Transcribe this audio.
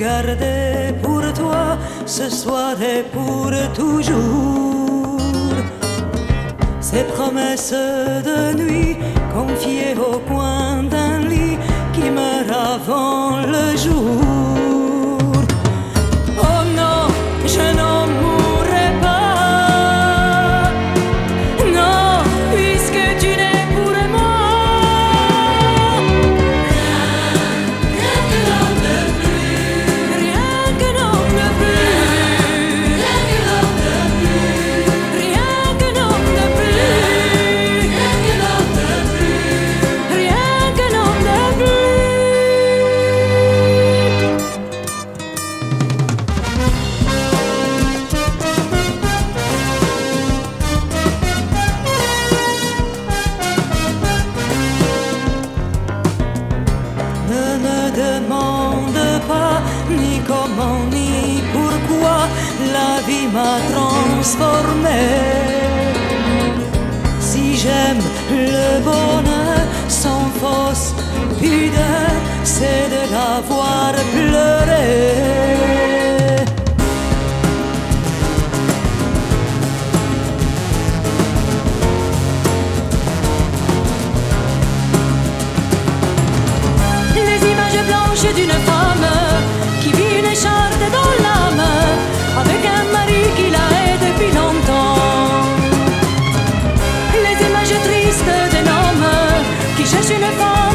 garder pour toi ce soir et pour toujours. Ces promesses de nuit confiées au coin d'un lit qui meurt avant le jour. Pas ni comment ni pourquoi la vie m'a transformé. Si j'aime le bonheur sans fausse pudeur, c'est de l'avoir pleuré. je ne vends